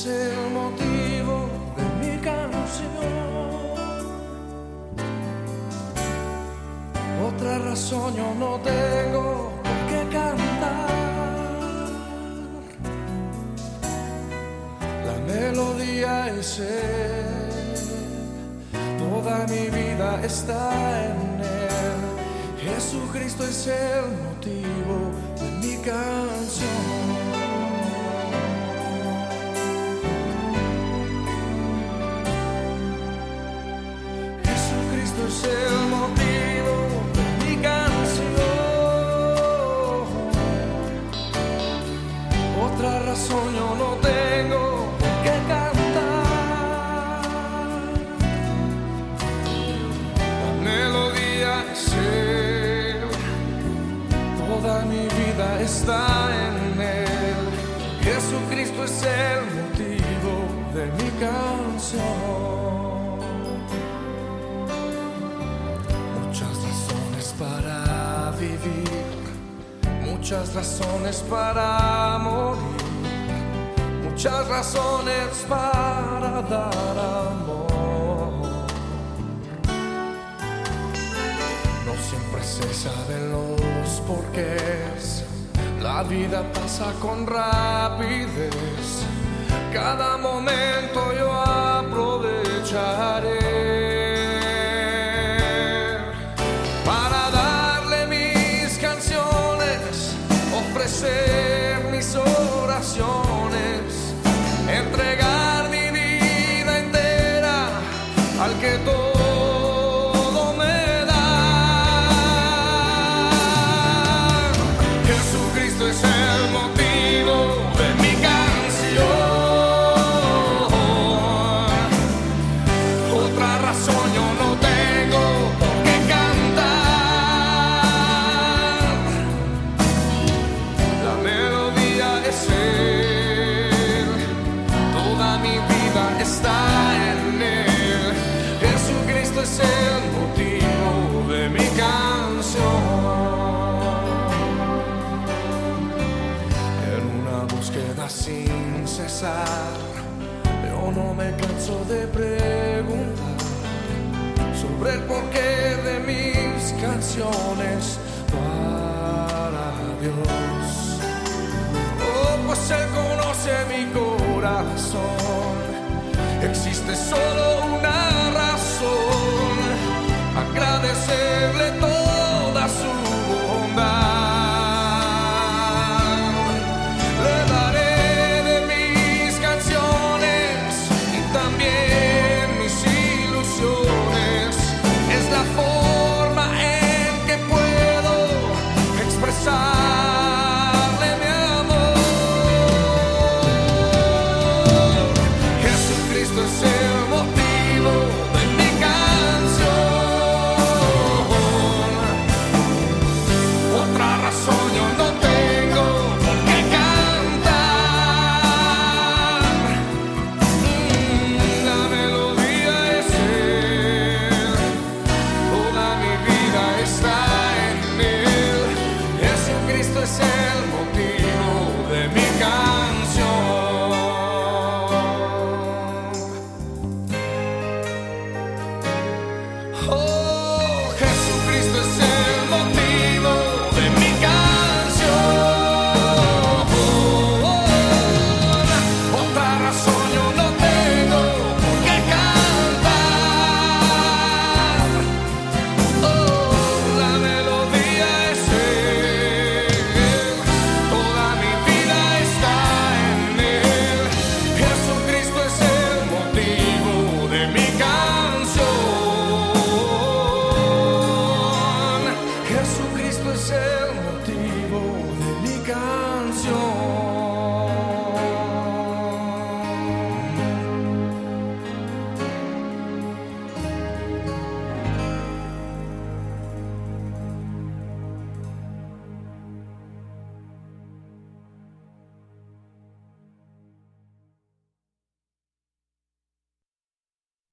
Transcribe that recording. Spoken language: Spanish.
Es el motivo de mi canción. Otra razón yo no tengo por qué cantar. La melodía es él, toda mi vida está en él. Jesucristo es el motivo de mi canción. Está en él. Jesucristo es el motivo de mi canción. Muchas razones para vivir, muchas razones para morir, muchas razones para dar amor. No siempre se saben los porqués, la vida pasa con rapidez, cada momento yo aprovecharé Es el motivo sin cesar, yo no me canso de preguntar sobre el porqué de mis canciones para Dios. Oh, pues Él conoce mi corazón. Existe solo yo no